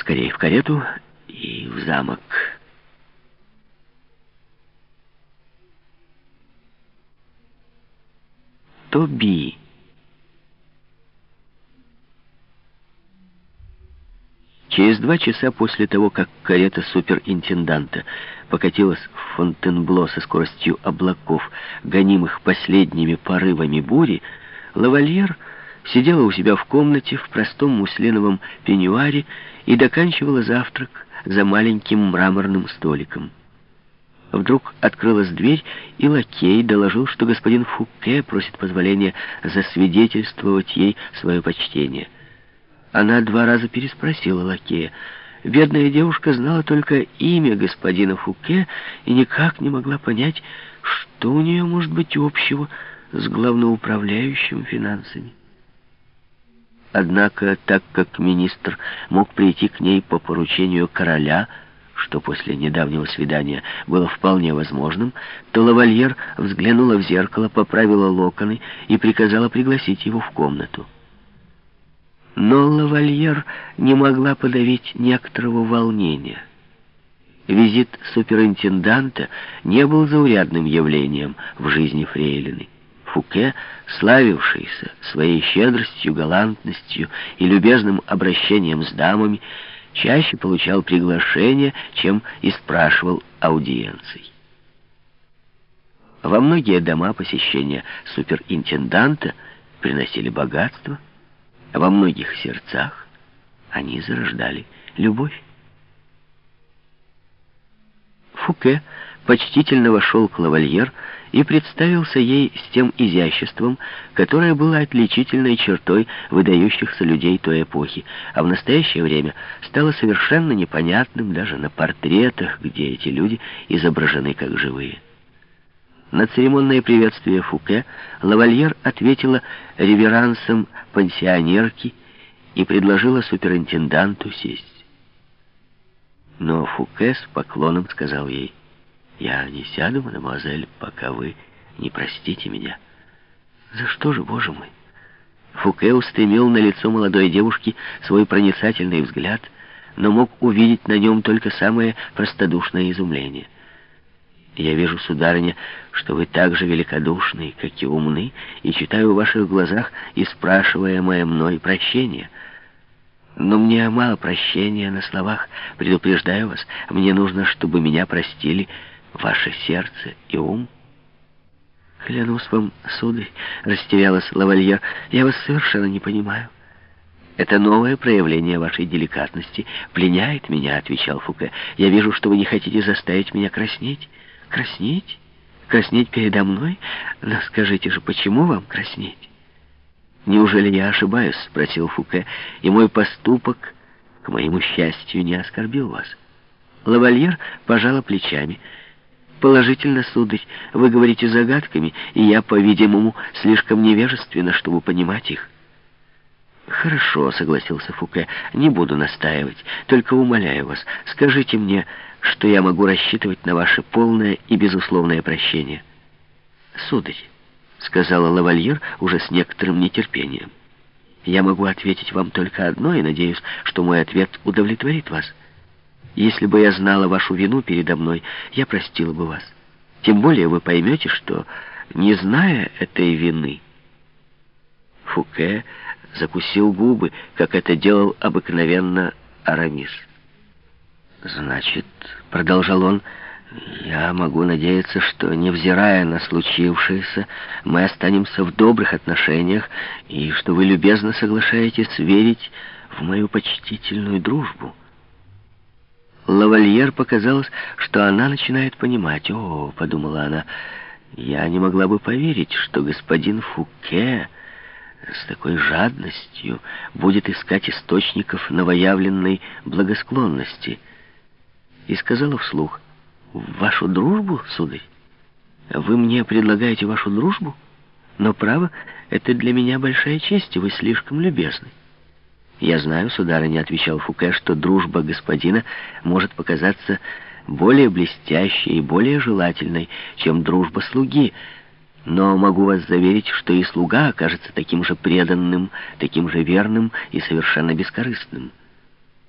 Скорее в карету и в замок. Тоби. Через два часа после того, как карета суперинтенданта покатилась в Фонтенбло со скоростью облаков, гонимых последними порывами бури, лавальер сидела у себя в комнате в простом муслиновом пеньюаре и доканчивала завтрак за маленьким мраморным столиком. Вдруг открылась дверь, и лакей доложил, что господин Фуке просит позволения засвидетельствовать ей свое почтение. Она два раза переспросила лакея. Бедная девушка знала только имя господина Фуке и никак не могла понять, что у нее может быть общего с главноуправляющим финансами. Однако, так как министр мог прийти к ней по поручению короля, что после недавнего свидания было вполне возможным, то лавальер взглянула в зеркало, поправила локоны и приказала пригласить его в комнату. Но лавальер не могла подавить некоторого волнения. Визит суперинтенданта не был заурядным явлением в жизни фрейлины. Фуке, славившийся своей щедростью, галантностью и любезным обращением с дамами, чаще получал приглашения, чем и спрашивал аудиенций. Во многие дома посещения суперинтенданта приносили богатство, а во многих сердцах они зарождали любовь. Фуке почтительно вошел к лавальер и представился ей с тем изяществом, которое было отличительной чертой выдающихся людей той эпохи, а в настоящее время стало совершенно непонятным даже на портретах, где эти люди изображены как живые. На церемонное приветствие Фуке лавальер ответила реверансом пансионерки и предложила суперинтенданту сесть. Но Фуке с поклоном сказал ей, «Я не сяду, мадемуазель, пока вы не простите меня». «За что же, боже мой?» Фуке устремил на лицо молодой девушки свой проницательный взгляд, но мог увидеть на нем только самое простодушное изумление. «Я вижу, сударыня, что вы так же великодушны, как и умны, и читаю в ваших глазах и спрашиваемое мной прощение». Но мне мало прощения на словах. Предупреждаю вас, мне нужно, чтобы меня простили ваше сердце и ум. Клянусь вам, сударь, растерялась лавальер, я вас совершенно не понимаю. Это новое проявление вашей деликатности пленяет меня, отвечал Фуке. Я вижу, что вы не хотите заставить меня краснеть. Краснеть? Краснеть передо мной? Но скажите же, почему вам краснеть? «Неужели я ошибаюсь?» — спросил Фуке. «И мой поступок, к моему счастью, не оскорбил вас». Лавальер пожала плечами. «Положительно, сударь, вы говорите загадками, и я, по-видимому, слишком невежественна, чтобы понимать их». «Хорошо», — согласился Фуке, — «не буду настаивать. Только умоляю вас, скажите мне, что я могу рассчитывать на ваше полное и безусловное прощение». «Сударь», — сказала лавальер уже с некоторым нетерпением, — «я могу ответить вам только одно, и надеюсь, что мой ответ удовлетворит вас». Если бы я знала вашу вину передо мной, я простила бы вас. Тем более вы поймете, что, не зная этой вины, Фуке закусил губы, как это делал обыкновенно Арамис. «Значит, — продолжал он, — я могу надеяться, что, невзирая на случившееся, мы останемся в добрых отношениях, и что вы любезно соглашаетесь верить в мою почтительную дружбу». Лавальер показалось, что она начинает понимать. «О, — подумала она, — я не могла бы поверить, что господин Фуке с такой жадностью будет искать источников новоявленной благосклонности». И сказала вслух, «Вашу дружбу, сударь? Вы мне предлагаете вашу дружбу? Но, право, это для меня большая честь, вы слишком любезны». «Я знаю, сударыня», — отвечал Фуке, «что дружба господина может показаться более блестящей и более желательной, чем дружба слуги, но могу вас заверить, что и слуга окажется таким же преданным, таким же верным и совершенно бескорыстным».